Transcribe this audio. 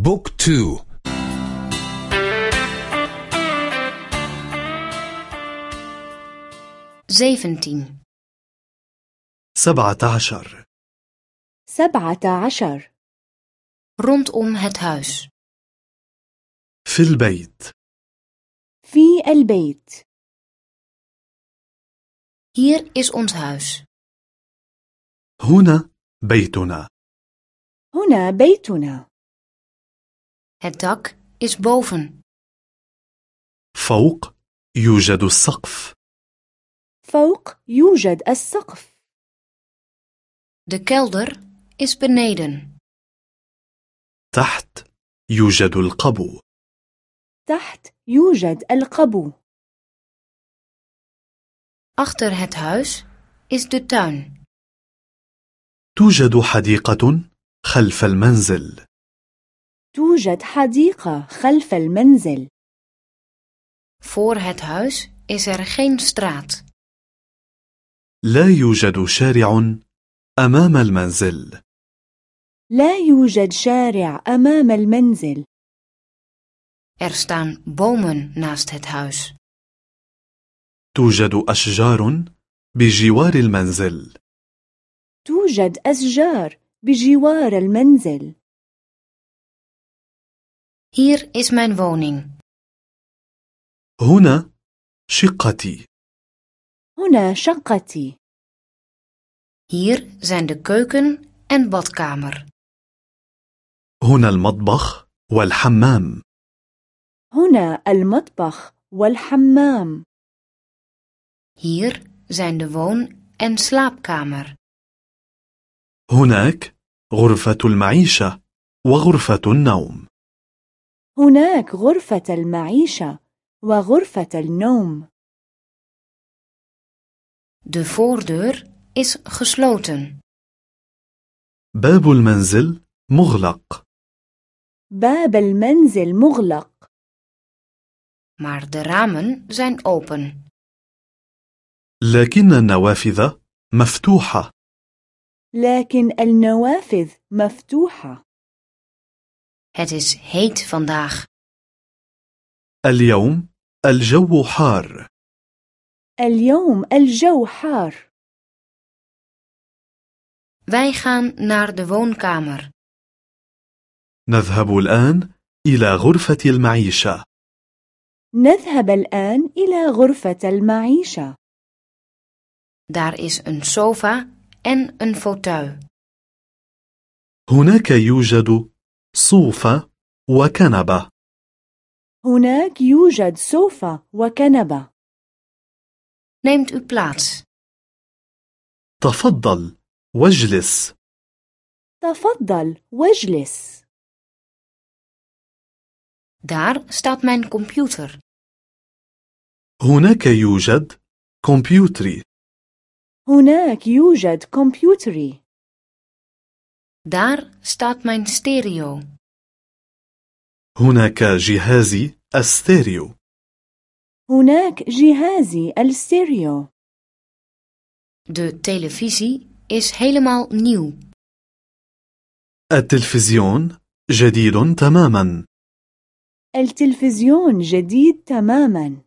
بوك تو. zeventien, سبعة عشر. سبعة عشر. rondom het huis, في البيت. في البيت. Hier is ons huis, هنا بيتنا. هنا بيتنا. Het dak is boven, فوق يوجد السقف. فوق يوجد السقف. De kelder is beneden, تحت يوجد القبو. تحت يوجد القبو. Achter het huis is de tuin, توجد حديقة خلف المنزل. توجد حديقة خلف المنزل. Voor het huis is er geen straat, لا يوجد شارع أمام المنزل. لا يوجد شارع أمام المنزل. Er staan bomen naast het huis, توجد أشجار بجوار المنزل. توجد أشجار بجوار المنزل. Hier is mijn woning, هنا شقتي. هنا شقتي. Hier zijn de keuken en badkamer, هنا المطبخ والحمام. هنا المطبخ والحمام. Hier zijn de woon- en slaapkamer. هناك غرفة المعيشة وغرفة النوم. هناك غرفة المعيشة وغرفة النوم. De voordeur is gesloten. باب المنزل مغلق. باب المنزل مغلق. Maar de ramen zijn open. لكن النوافذ مفتوحة. لكن النوافذ مفتوحة. Het is heet vandaag. اليوم الجو حار اليوم الجو حار Wij gaan naar de woonkamer. نذهب الآن إلى غرفة المعيشة نذهب الآن إلى غرفة المعيشة Daar is een sofa en een fauteuil. هناك يوجد صوفة وكنبة. هناك يوجد سوفا وكنبة. Neemt u plaats. تفضل واجلس. تفضل واجلس. Daar staat mijn computer. هناك يوجد كمبيوتري. هناك يوجد كمبيوتري. Daar staat mijn stereo. هناك جهازي الستيريو هناك جهازي الستيريو De televisie is helemaal nieuw. التلفزيون جديد تماما التلفزيون جديد تماما